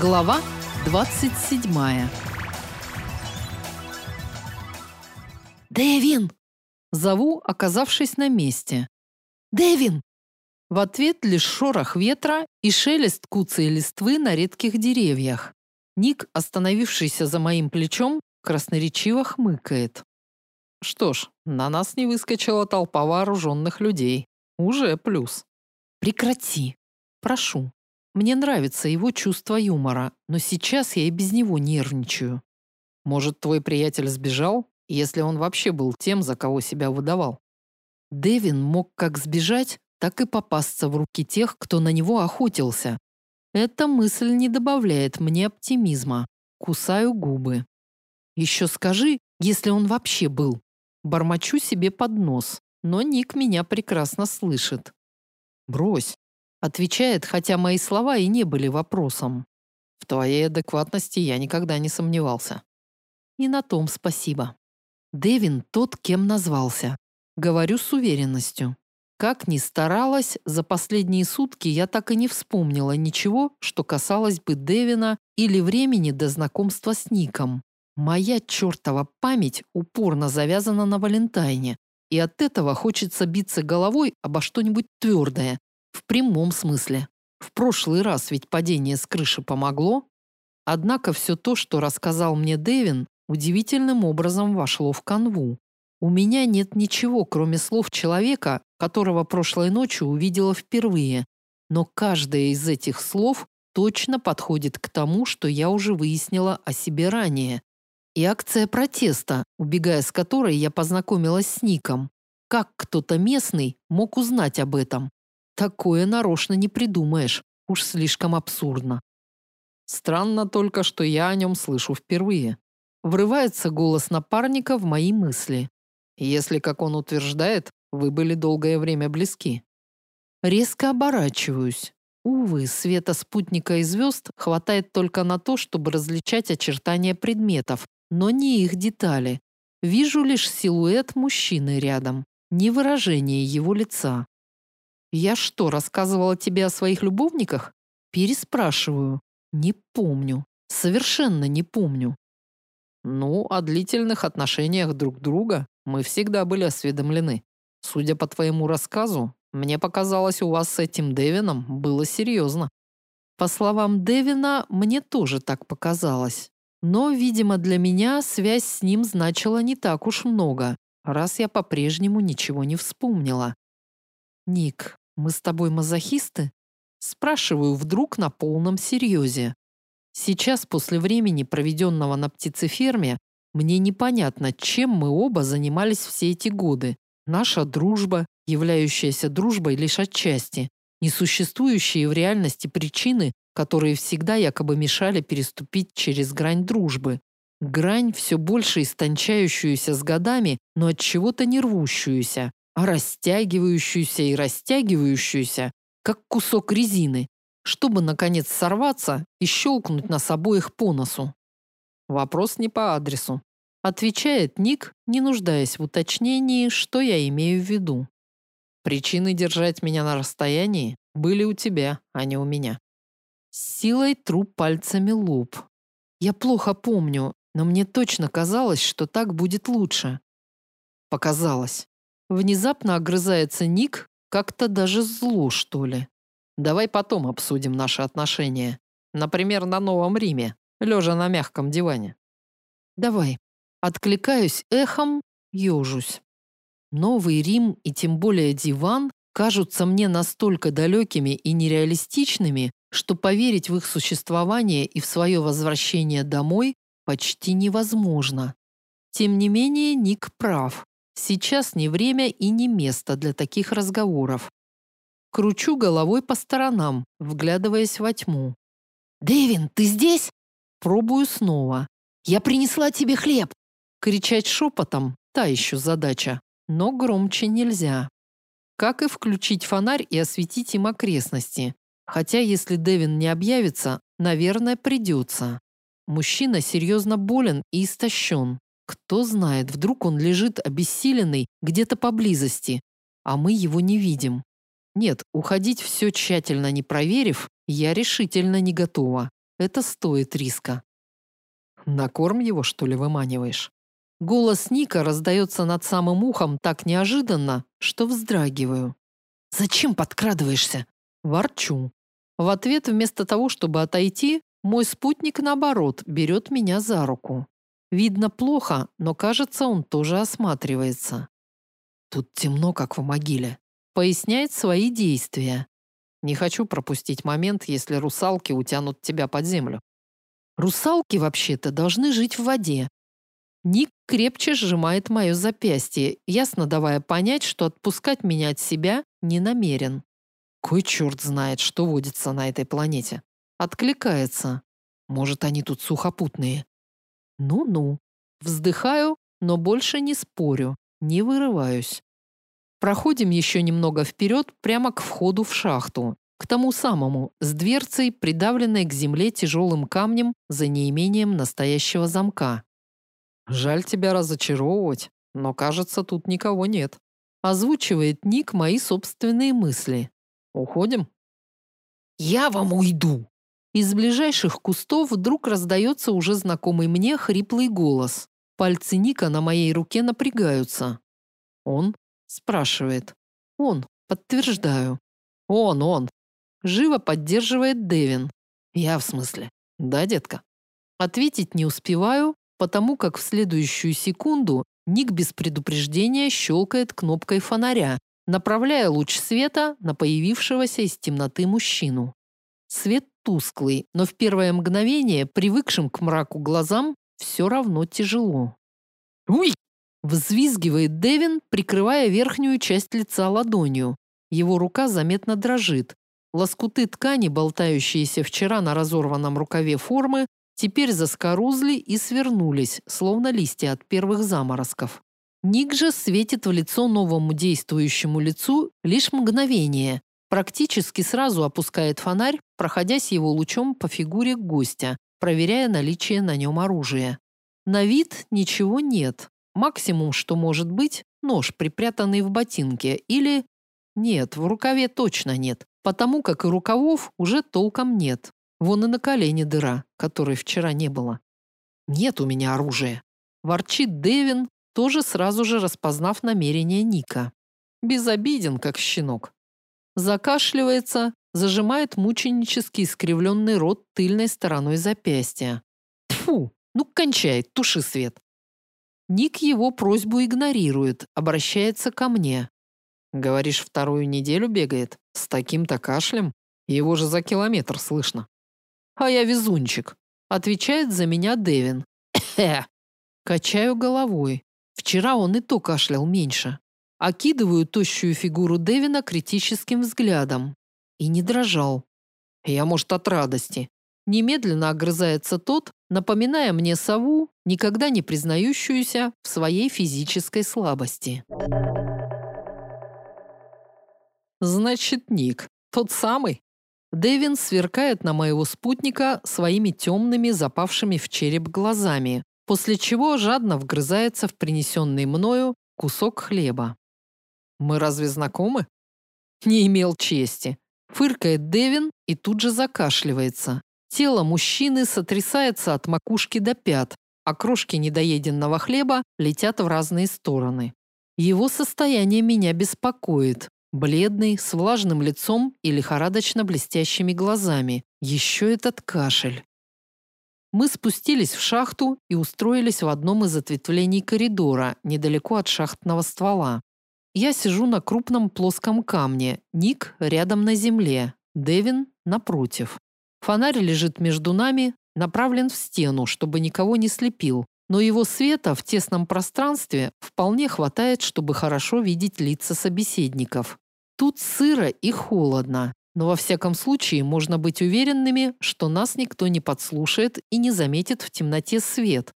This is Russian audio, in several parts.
Глава 27. «Дэвин!» Зову, оказавшись на месте. «Дэвин!» В ответ лишь шорох ветра и шелест куцей листвы на редких деревьях. Ник, остановившийся за моим плечом, красноречиво хмыкает. Что ж, на нас не выскочила толпа вооруженных людей. Уже плюс. Прекрати. Прошу. Мне нравится его чувство юмора, но сейчас я и без него нервничаю. Может, твой приятель сбежал, если он вообще был тем, за кого себя выдавал? Дэвин мог как сбежать, так и попасться в руки тех, кто на него охотился. Эта мысль не добавляет мне оптимизма. Кусаю губы. Еще скажи, если он вообще был. Бормочу себе под нос, но Ник меня прекрасно слышит. Брось, Отвечает, хотя мои слова и не были вопросом. В твоей адекватности я никогда не сомневался. И на том спасибо. Дэвин тот, кем назвался. Говорю с уверенностью. Как ни старалась, за последние сутки я так и не вспомнила ничего, что касалось бы Дэвина или времени до знакомства с Ником. Моя чертова память упорно завязана на Валентайне, и от этого хочется биться головой обо что-нибудь твердое, в прямом смысле. В прошлый раз ведь падение с крыши помогло. Однако все то, что рассказал мне Дэвин, удивительным образом вошло в канву. У меня нет ничего, кроме слов человека, которого прошлой ночью увидела впервые. Но каждое из этих слов точно подходит к тому, что я уже выяснила о себе ранее. И акция протеста, убегая с которой я познакомилась с Ником. Как кто-то местный мог узнать об этом? Такое нарочно не придумаешь, уж слишком абсурдно. Странно только, что я о нем слышу впервые. Врывается голос напарника в мои мысли. Если, как он утверждает, вы были долгое время близки. Резко оборачиваюсь. Увы, света спутника и звезд хватает только на то, чтобы различать очертания предметов, но не их детали. Вижу лишь силуэт мужчины рядом, не выражение его лица. Я что, рассказывала тебе о своих любовниках? Переспрашиваю. Не помню. Совершенно не помню. Ну, о длительных отношениях друг друга мы всегда были осведомлены. Судя по твоему рассказу, мне показалось, у вас с этим Дэвином было серьезно. По словам Дэвина, мне тоже так показалось. Но, видимо, для меня связь с ним значила не так уж много, раз я по-прежнему ничего не вспомнила. Ник, мы с тобой мазохисты? Спрашиваю вдруг на полном серьезе. Сейчас, после времени, проведенного на птицеферме, мне непонятно, чем мы оба занимались все эти годы. Наша дружба, являющаяся дружбой лишь отчасти, несуществующие в реальности причины, которые всегда якобы мешали переступить через грань дружбы. Грань, все больше истончающуюся с годами, но от чего-то не рвущуюся, а растягивающуюся и растягивающуюся, как кусок резины, чтобы, наконец, сорваться и щелкнуть нас обоих по носу. Вопрос не по адресу. Отвечает Ник, не нуждаясь в уточнении, что я имею в виду. Причины держать меня на расстоянии были у тебя, а не у меня. Силой тру пальцами лоб. Я плохо помню, но мне точно казалось, что так будет лучше. Показалось. Внезапно огрызается Ник, как-то даже зло, что ли. Давай потом обсудим наши отношения. Например, на Новом Риме, лежа на мягком диване. Давай. Откликаюсь эхом, ежусь. Новый Рим и тем более диван кажутся мне настолько далекими и нереалистичными, что поверить в их существование и в свое возвращение домой почти невозможно. Тем не менее, Ник прав. Сейчас не время и не место для таких разговоров. Кручу головой по сторонам, вглядываясь во тьму. «Дэвин, ты здесь?» Пробую снова. «Я принесла тебе хлеб!» Кричать шепотом – та еще задача, но громче нельзя. Как и включить фонарь и осветить им окрестности. Хотя, если Дэвин не объявится, наверное, придется. Мужчина серьезно болен и истощен. Кто знает, вдруг он лежит обессиленный где-то поблизости, а мы его не видим. Нет, уходить все тщательно не проверив, я решительно не готова. это стоит риска. На корм его, что ли, выманиваешь? Голос Ника раздается над самым ухом так неожиданно, что вздрагиваю. «Зачем подкрадываешься?» Ворчу. В ответ, вместо того, чтобы отойти, мой спутник, наоборот, берет меня за руку. Видно плохо, но, кажется, он тоже осматривается. Тут темно, как в могиле. Поясняет свои действия. Не хочу пропустить момент, если русалки утянут тебя под землю. Русалки, вообще-то, должны жить в воде. Ник крепче сжимает мое запястье, ясно давая понять, что отпускать меня от себя не намерен. Кой черт знает, что водится на этой планете. Откликается. Может, они тут сухопутные. Ну-ну. Вздыхаю, но больше не спорю, не вырываюсь. Проходим еще немного вперед, прямо к входу в шахту. К тому самому, с дверцей, придавленной к земле тяжелым камнем за неимением настоящего замка. «Жаль тебя разочаровывать, но, кажется, тут никого нет», озвучивает Ник мои собственные мысли. «Уходим?» «Я вам уйду!» Из ближайших кустов вдруг раздается уже знакомый мне хриплый голос. Пальцы Ника на моей руке напрягаются. «Он?» – спрашивает. «Он», – подтверждаю. «Он, он!» Живо поддерживает Дэвин. «Я в смысле?» «Да, детка?» Ответить не успеваю, потому как в следующую секунду Ник без предупреждения щелкает кнопкой фонаря, направляя луч света на появившегося из темноты мужчину. Свет тусклый, но в первое мгновение, привыкшим к мраку глазам, все равно тяжело. «Уй!» – взвизгивает Дэвин, прикрывая верхнюю часть лица ладонью. Его рука заметно дрожит. Лоскуты ткани, болтающиеся вчера на разорванном рукаве формы, теперь заскорузли и свернулись, словно листья от первых заморозков. Ник же светит в лицо новому действующему лицу лишь мгновение. Практически сразу опускает фонарь, проходясь его лучом по фигуре гостя, проверяя наличие на нем оружия. На вид ничего нет. Максимум, что может быть, нож, припрятанный в ботинке, или... Нет, в рукаве точно нет, потому как и рукавов уже толком нет. Вон и на колене дыра, которой вчера не было. Нет у меня оружия. Ворчит Дэвин, тоже сразу же распознав намерение Ника. Безобиден, как щенок. Закашливается, зажимает мученически искривленный рот тыльной стороной запястья. Тфу, ну кончай, туши свет. Ник его просьбу игнорирует, обращается ко мне. Говоришь, вторую неделю бегает? С таким-то кашлем? Его же за километр слышно. А я везунчик. Отвечает за меня Дэвин. Качаю головой. Вчера он и то кашлял меньше. Окидываю тощую фигуру Дэвина критическим взглядом. И не дрожал. Я, может, от радости. Немедленно огрызается тот, напоминая мне сову, никогда не признающуюся в своей физической слабости. Значит, Ник, тот самый? Дэвин сверкает на моего спутника своими темными, запавшими в череп глазами, после чего жадно вгрызается в принесенный мною кусок хлеба. «Мы разве знакомы?» «Не имел чести», – фыркает Дэвин и тут же закашливается. Тело мужчины сотрясается от макушки до пят, а крошки недоеденного хлеба летят в разные стороны. Его состояние меня беспокоит. Бледный, с влажным лицом и лихорадочно блестящими глазами. Еще этот кашель. Мы спустились в шахту и устроились в одном из ответвлений коридора, недалеко от шахтного ствола. Я сижу на крупном плоском камне, Ник рядом на земле, Дэвин напротив. Фонарь лежит между нами, направлен в стену, чтобы никого не слепил, но его света в тесном пространстве вполне хватает, чтобы хорошо видеть лица собеседников. Тут сыро и холодно, но во всяком случае можно быть уверенными, что нас никто не подслушает и не заметит в темноте свет.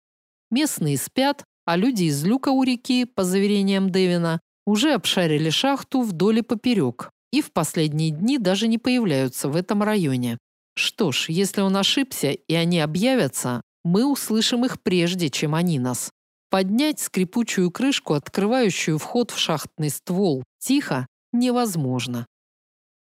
Местные спят, а люди из люка у реки, по заверениям Дэвина, уже обшарили шахту вдоль и поперек и в последние дни даже не появляются в этом районе. Что ж, если он ошибся и они объявятся, мы услышим их прежде, чем они нас. Поднять скрипучую крышку, открывающую вход в шахтный ствол, тихо невозможно.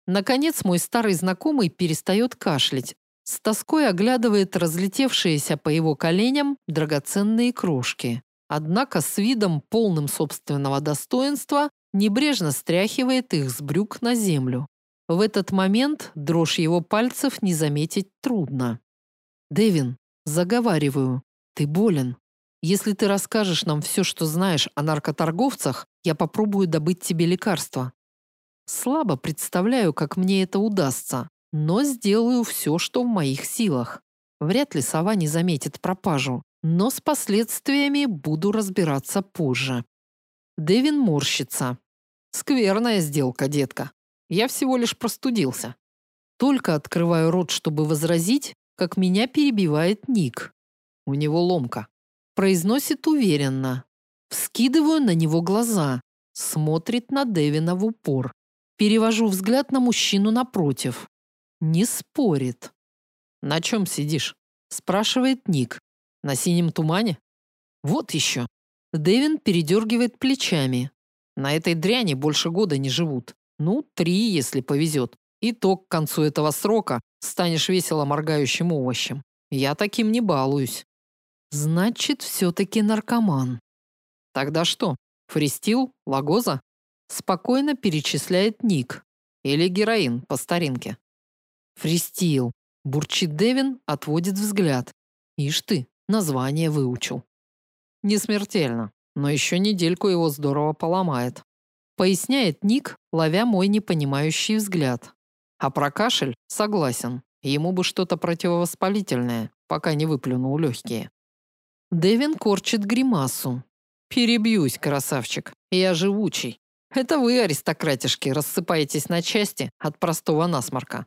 Наконец мой старый знакомый перестает кашлять, с тоской оглядывает разлетевшиеся по его коленям драгоценные крошки. Однако с видом полным собственного достоинства небрежно стряхивает их с брюк на землю. В этот момент дрожь его пальцев не заметить трудно. «Дэвин, заговариваю, ты болен. Если ты расскажешь нам все, что знаешь о наркоторговцах, я попробую добыть тебе лекарство. Слабо представляю, как мне это удастся, но сделаю все, что в моих силах. Вряд ли сова не заметит пропажу, но с последствиями буду разбираться позже. Дэвин морщится. Скверная сделка, детка. Я всего лишь простудился. Только открываю рот, чтобы возразить, как меня перебивает Ник. У него ломка. Произносит уверенно. Вскидываю на него глаза. Смотрит на Дэвина в упор. Перевожу взгляд на мужчину напротив. Не спорит. «На чем сидишь?» спрашивает Ник. «На синем тумане?» «Вот еще». Дэвин передергивает плечами. «На этой дряни больше года не живут. Ну, три, если повезет. И то к концу этого срока станешь весело моргающим овощем. Я таким не балуюсь». «Значит, все-таки наркоман». «Тогда что, фристил, лагоза?» Спокойно перечисляет Ник. Или героин по старинке. Фристил. Бурчит Девин, отводит взгляд. Ишь ты, название выучил. Не смертельно, но еще недельку его здорово поломает. Поясняет Ник, ловя мой непонимающий взгляд. А про кашель согласен. Ему бы что-то противовоспалительное, пока не выплюнул легкие. Девин корчит гримасу. Перебьюсь, красавчик. Я живучий. Это вы, аристократишки, рассыпаетесь на части от простого насморка.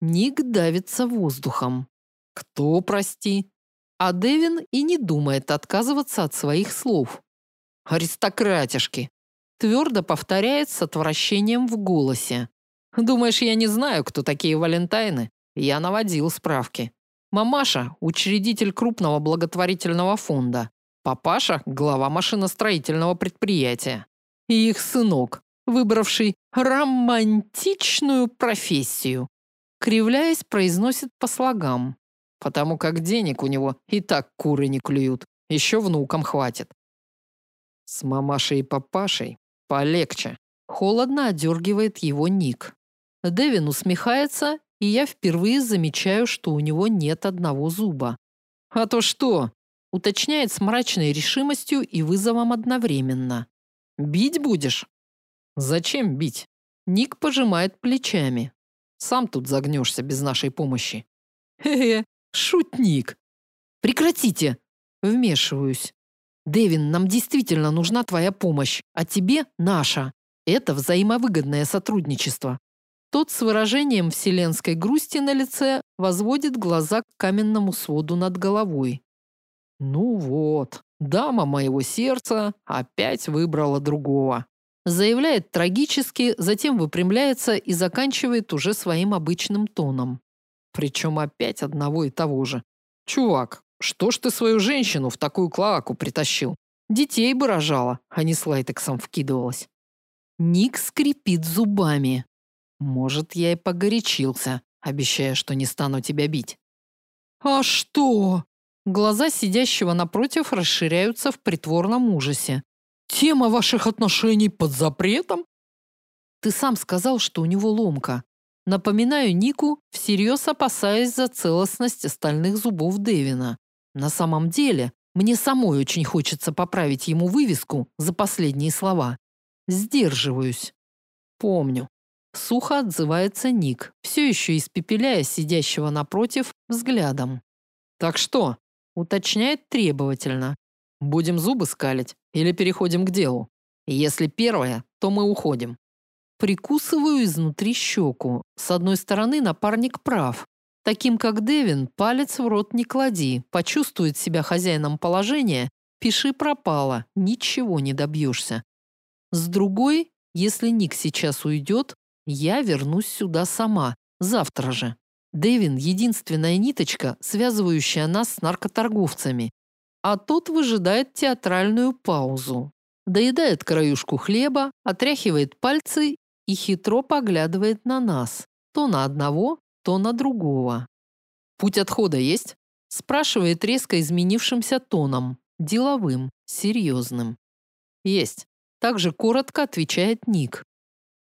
Ник давится воздухом. Кто, прости? А Девин и не думает отказываться от своих слов. Аристократишки. Твердо повторяет с отвращением в голосе. Думаешь, я не знаю, кто такие Валентайны? Я наводил справки. Мамаша – учредитель крупного благотворительного фонда. Папаша – глава машиностроительного предприятия и их сынок, выбравший романтичную профессию. Кривляясь, произносит по слогам, потому как денег у него и так куры не клюют, еще внукам хватит. С мамашей и папашей полегче. Холодно одергивает его Ник. Дэвин усмехается, и я впервые замечаю, что у него нет одного зуба. А то что? Уточняет с мрачной решимостью и вызовом одновременно. Бить будешь? Зачем бить? Ник пожимает плечами. Сам тут загнешься без нашей помощи. Хе-хе, шутник. Прекратите. Вмешиваюсь. Дэвин, нам действительно нужна твоя помощь, а тебе наша. Это взаимовыгодное сотрудничество. Тот с выражением вселенской грусти на лице возводит глаза к каменному своду над головой. Ну вот, Дама моего сердца опять выбрала другого. Заявляет трагически, затем выпрямляется и заканчивает уже своим обычным тоном. Причем опять одного и того же. Чувак, что ж ты свою женщину в такую клоаку притащил? Детей бы рожала, а не с лайтексом вкидывалась. Ник скрипит зубами. Может, я и погорячился, обещая, что не стану тебя бить. А что? Глаза сидящего напротив расширяются в притворном ужасе. «Тема ваших отношений под запретом?» «Ты сам сказал, что у него ломка. Напоминаю Нику, всерьез опасаясь за целостность остальных зубов Дэвина. На самом деле, мне самой очень хочется поправить ему вывеску за последние слова. Сдерживаюсь. Помню. Сухо отзывается Ник, все еще испепеляя сидящего напротив взглядом. «Так что, Уточняет требовательно. Будем зубы скалить или переходим к делу? Если первое, то мы уходим. Прикусываю изнутри щеку. С одной стороны, напарник прав. Таким как Девин, палец в рот не клади. Почувствует себя хозяином положения, пиши пропало, ничего не добьешься. С другой, если Ник сейчас уйдет, я вернусь сюда сама, завтра же. Дэвин – единственная ниточка, связывающая нас с наркоторговцами. А тот выжидает театральную паузу. Доедает краюшку хлеба, отряхивает пальцы и хитро поглядывает на нас. То на одного, то на другого. Путь отхода есть? спрашивает резко изменившимся тоном, деловым, серьезным. Есть. Также коротко отвечает Ник.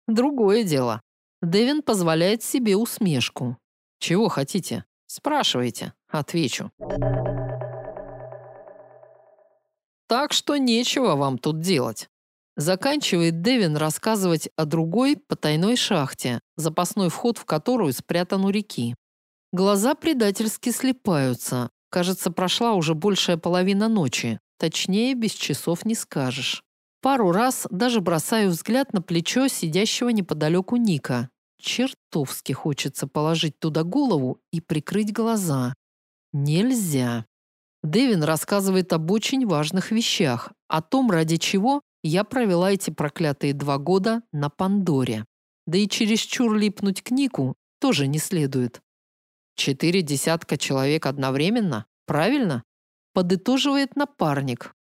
Другое дело. Дэвин позволяет себе усмешку. Чего хотите? Спрашивайте, отвечу. Так что нечего вам тут делать. Заканчивает Дэвин рассказывать о другой потайной шахте, запасной вход в которую спрятан у реки. Глаза предательски слепаются. Кажется, прошла уже большая половина ночи. Точнее, без часов не скажешь. Пару раз даже бросаю взгляд на плечо сидящего неподалеку Ника. Чертовски хочется положить туда голову и прикрыть глаза. Нельзя. Дэвин рассказывает об очень важных вещах, о том, ради чего я провела эти проклятые два года на Пандоре. Да и чересчур липнуть к Нику тоже не следует. Четыре десятка человек одновременно? Правильно? Подытоживает напарник.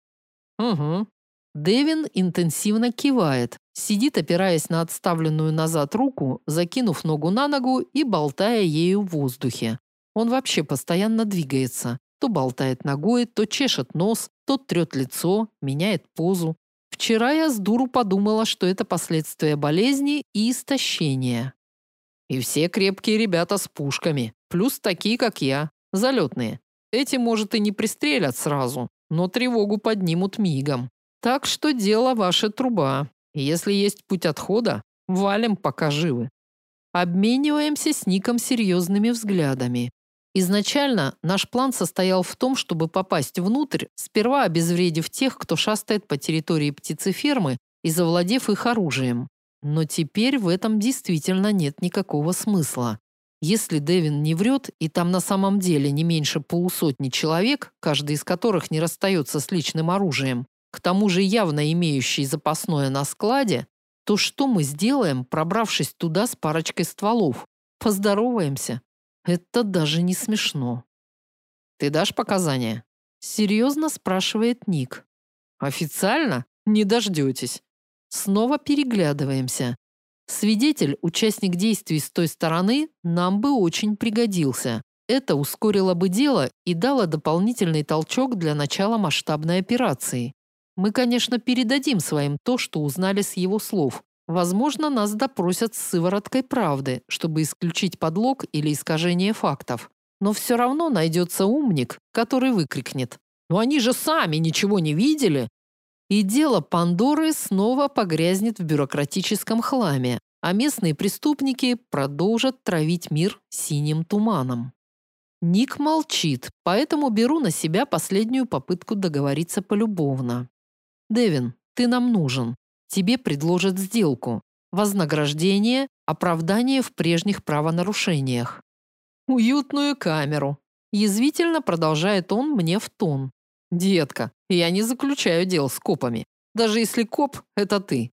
Угу. Дэвин интенсивно кивает, сидит, опираясь на отставленную назад руку, закинув ногу на ногу и болтая ею в воздухе. Он вообще постоянно двигается. То болтает ногой, то чешет нос, то трет лицо, меняет позу. Вчера я с дуру подумала, что это последствия болезни и истощения. И все крепкие ребята с пушками, плюс такие, как я, залетные. Эти, может, и не пристрелят сразу, но тревогу поднимут мигом. Так что дело ваша труба. Если есть путь отхода, валим, пока живы. Обмениваемся с Ником серьезными взглядами. Изначально наш план состоял в том, чтобы попасть внутрь, сперва обезвредив тех, кто шастает по территории птицефермы и завладев их оружием. Но теперь в этом действительно нет никакого смысла. Если Дэвин не врет, и там на самом деле не меньше полусотни человек, каждый из которых не расстается с личным оружием, к тому же явно имеющий запасное на складе, то что мы сделаем, пробравшись туда с парочкой стволов? Поздороваемся. Это даже не смешно. Ты дашь показания? Серьезно спрашивает Ник. Официально? Не дождетесь. Снова переглядываемся. Свидетель, участник действий с той стороны, нам бы очень пригодился. Это ускорило бы дело и дало дополнительный толчок для начала масштабной операции. Мы, конечно, передадим своим то, что узнали с его слов. Возможно, нас допросят с сывороткой правды, чтобы исключить подлог или искажение фактов. Но все равно найдется умник, который выкрикнет. «Но они же сами ничего не видели!» И дело Пандоры снова погрязнет в бюрократическом хламе, а местные преступники продолжат травить мир синим туманом. Ник молчит, поэтому беру на себя последнюю попытку договориться полюбовно. Дэвин, ты нам нужен. Тебе предложат сделку. Вознаграждение, оправдание в прежних правонарушениях. Уютную камеру. Язвительно продолжает он мне в тон. Детка, я не заключаю дел с копами. Даже если коп – это ты.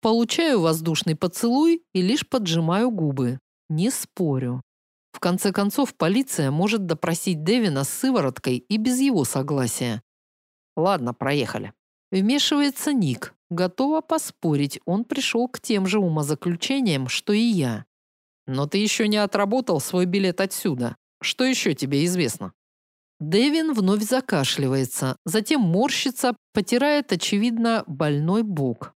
Получаю воздушный поцелуй и лишь поджимаю губы. Не спорю. В конце концов, полиция может допросить Дэвина с сывороткой и без его согласия. Ладно, проехали. Вмешивается Ник. Готова поспорить, он пришел к тем же умозаключениям, что и я. Но ты еще не отработал свой билет отсюда. Что еще тебе известно? Дэвин вновь закашливается, затем морщится, потирает, очевидно, больной бок.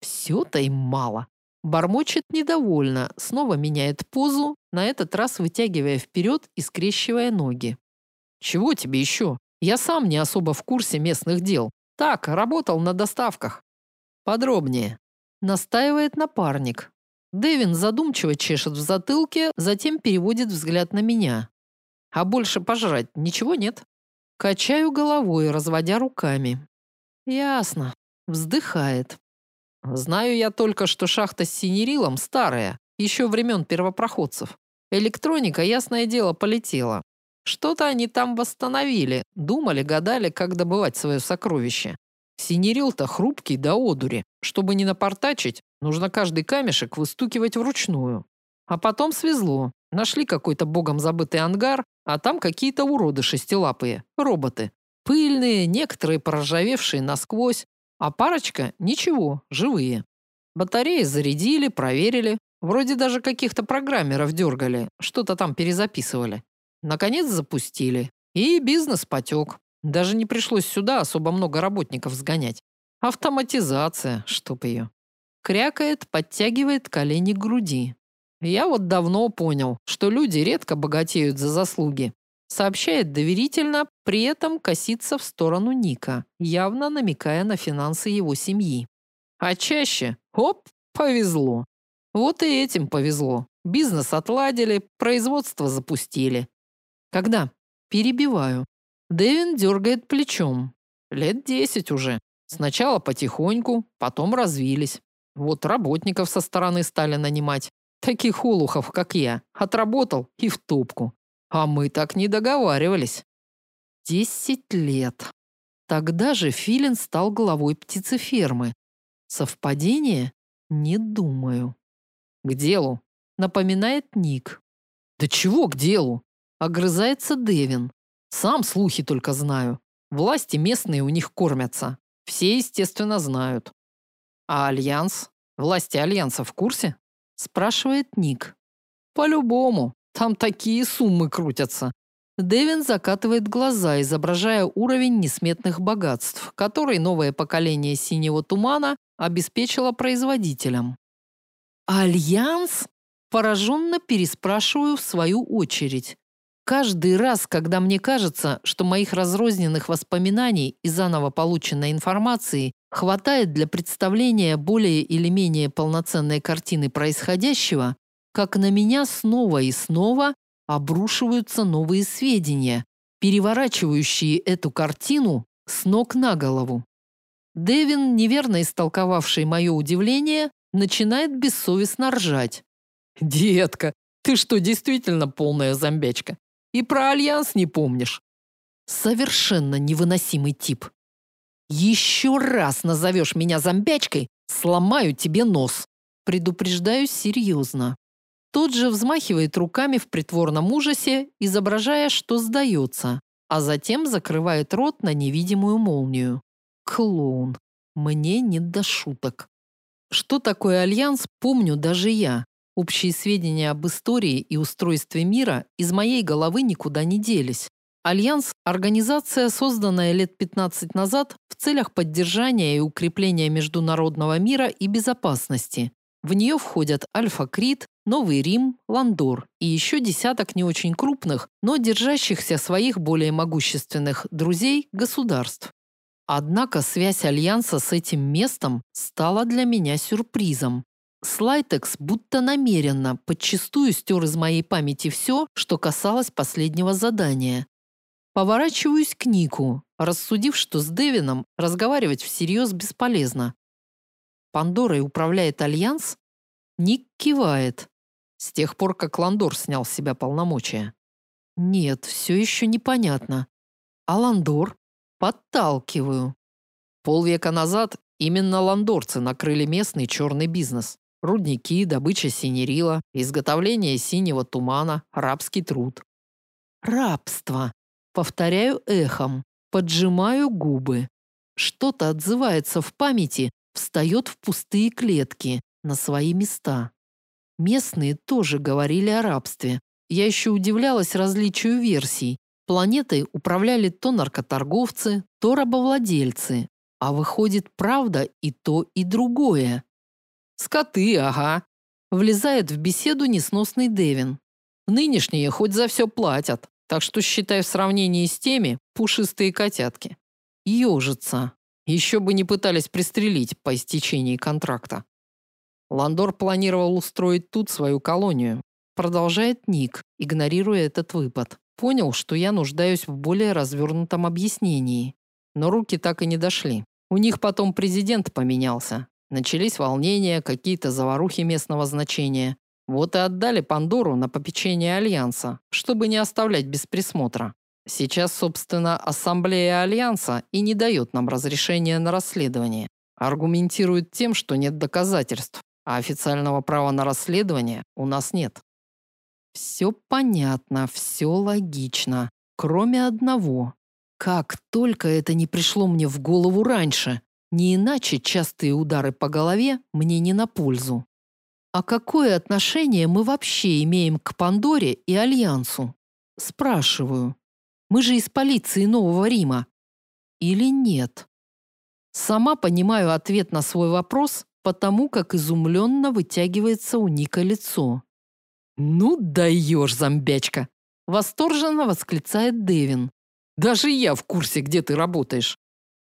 Все-то им мало. Бормочет недовольно, снова меняет позу, на этот раз вытягивая вперед и скрещивая ноги. Чего тебе еще? Я сам не особо в курсе местных дел. Так, работал на доставках. Подробнее. Настаивает напарник. Дэвин задумчиво чешет в затылке, затем переводит взгляд на меня. А больше пожрать ничего нет? Качаю головой, разводя руками. Ясно. Вздыхает. Знаю я только, что шахта с синерилом старая, еще времен первопроходцев. Электроника, ясное дело, полетела. Что-то они там восстановили, думали, гадали, как добывать свое сокровище. Синерил-то хрупкий до одури. Чтобы не напортачить, нужно каждый камешек выстукивать вручную. А потом свезло. Нашли какой-то богом забытый ангар, а там какие-то уроды шестилапые, роботы. Пыльные, некоторые проржавевшие насквозь, а парочка – ничего, живые. Батареи зарядили, проверили. Вроде даже каких-то программеров дергали, что-то там перезаписывали. Наконец запустили. И бизнес потек. Даже не пришлось сюда особо много работников сгонять. Автоматизация, чтоб ее. Крякает, подтягивает колени к груди. Я вот давно понял, что люди редко богатеют за заслуги. Сообщает доверительно, при этом косится в сторону Ника, явно намекая на финансы его семьи. А чаще, оп, повезло. Вот и этим повезло. Бизнес отладили, производство запустили. Когда? Перебиваю. Дэвин дергает плечом. Лет десять уже. Сначала потихоньку, потом развились. Вот работников со стороны стали нанимать. Таких улухов, как я. Отработал и в топку. А мы так не договаривались. Десять лет. Тогда же Филин стал главой птицефермы. Совпадение? Не думаю. К делу. Напоминает Ник. Да чего к делу? Огрызается Девин. Сам слухи только знаю. Власти местные у них кормятся. Все, естественно, знают. А Альянс? Власти Альянса в курсе? Спрашивает Ник. По-любому. Там такие суммы крутятся. Дэвин закатывает глаза, изображая уровень несметных богатств, который новое поколение синего тумана обеспечило производителям. «Альянс?» Пораженно переспрашиваю в свою очередь. Каждый раз, когда мне кажется, что моих разрозненных воспоминаний и заново полученной информации хватает для представления более или менее полноценной картины происходящего, как на меня снова и снова обрушиваются новые сведения, переворачивающие эту картину с ног на голову. Дэвин, неверно истолковавший мое удивление, начинает бессовестно ржать. «Детка, ты что, действительно полная зомбячка? И про альянс не помнишь?» Совершенно невыносимый тип. «Еще раз назовешь меня зомбячкой, сломаю тебе нос», предупреждаю серьезно. Тот же взмахивает руками в притворном ужасе, изображая, что сдается, а затем закрывает рот на невидимую молнию. Клоун. Мне не до шуток. Что такое альянс, помню даже я. Общие сведения об истории и устройстве мира из моей головы никуда не делись. Альянс – организация, созданная лет 15 назад в целях поддержания и укрепления международного мира и безопасности. В нее входят Альфа-Крит, Новый Рим, Ландор и еще десяток не очень крупных, но держащихся своих более могущественных друзей государств. Однако связь Альянса с этим местом стала для меня сюрпризом. Слайтекс будто намеренно, подчистую стер из моей памяти все, что касалось последнего задания. Поворачиваюсь к Нику, рассудив, что с Девином разговаривать всерьез бесполезно. Пандорой управляет Альянс? Ник кивает. С тех пор, как Ландор снял с себя полномочия. Нет, все еще непонятно. А Ландор? Подталкиваю. Полвека назад именно ландорцы накрыли местный черный бизнес. Рудники, добыча синерила, изготовление синего тумана, рабский труд. Рабство. Повторяю эхом, поджимаю губы. Что-то отзывается в памяти, встает в пустые клетки, на свои места. Местные тоже говорили о рабстве. Я еще удивлялась различию версий. Планетой управляли то наркоторговцы, то рабовладельцы. А выходит, правда и то, и другое. Скоты, ага. Влезает в беседу несносный Девин. Нынешние хоть за все платят, так что считай в сравнении с теми пушистые котятки. Ёжится. Еще бы не пытались пристрелить по истечении контракта. Ландор планировал устроить тут свою колонию. Продолжает Ник, игнорируя этот выпад. Понял, что я нуждаюсь в более развернутом объяснении. Но руки так и не дошли. У них потом президент поменялся. Начались волнения, какие-то заварухи местного значения. Вот и отдали Пандору на попечение Альянса, чтобы не оставлять без присмотра. Сейчас, собственно, ассамблея Альянса и не дает нам разрешения на расследование. Аргументирует тем, что нет доказательств, а официального права на расследование у нас нет. Все понятно, все логично, кроме одного. Как только это не пришло мне в голову раньше, не иначе частые удары по голове мне не на пользу. А какое отношение мы вообще имеем к Пандоре и Альянсу? Спрашиваю. Мы же из полиции Нового Рима. Или нет? Сама понимаю ответ на свой вопрос, потому как изумленно вытягивается у Ника лицо. «Ну даешь, зомбячка!» Восторженно восклицает Дэвин. «Даже я в курсе, где ты работаешь».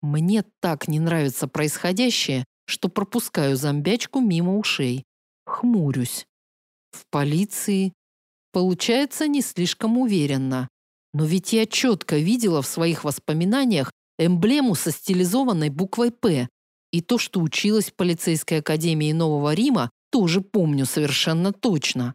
Мне так не нравится происходящее, что пропускаю зомбячку мимо ушей. Хмурюсь. В полиции получается не слишком уверенно. Но ведь я четко видела в своих воспоминаниях эмблему со стилизованной буквой «П». И то, что училась в полицейской академии Нового Рима, тоже помню совершенно точно.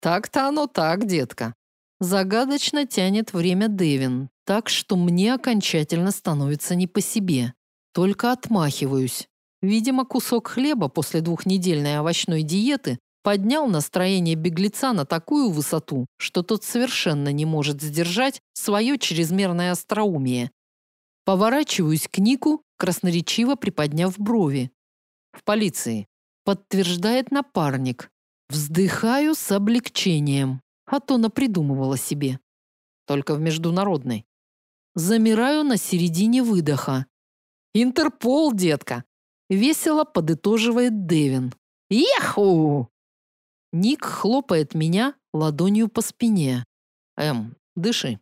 Так-то оно так, детка. Загадочно тянет время Дэвин, так что мне окончательно становится не по себе. Только отмахиваюсь. Видимо, кусок хлеба после двухнедельной овощной диеты поднял настроение беглеца на такую высоту, что тот совершенно не может сдержать свое чрезмерное остроумие. Поворачиваюсь к Нику, красноречиво приподняв брови. В полиции. Подтверждает напарник. Вздыхаю с облегчением, а то напридумывала себе. Только в международной. Замираю на середине выдоха. «Интерпол, детка!» Весело подытоживает Дэвин. «Еху!» Ник хлопает меня ладонью по спине. «Эм, дыши».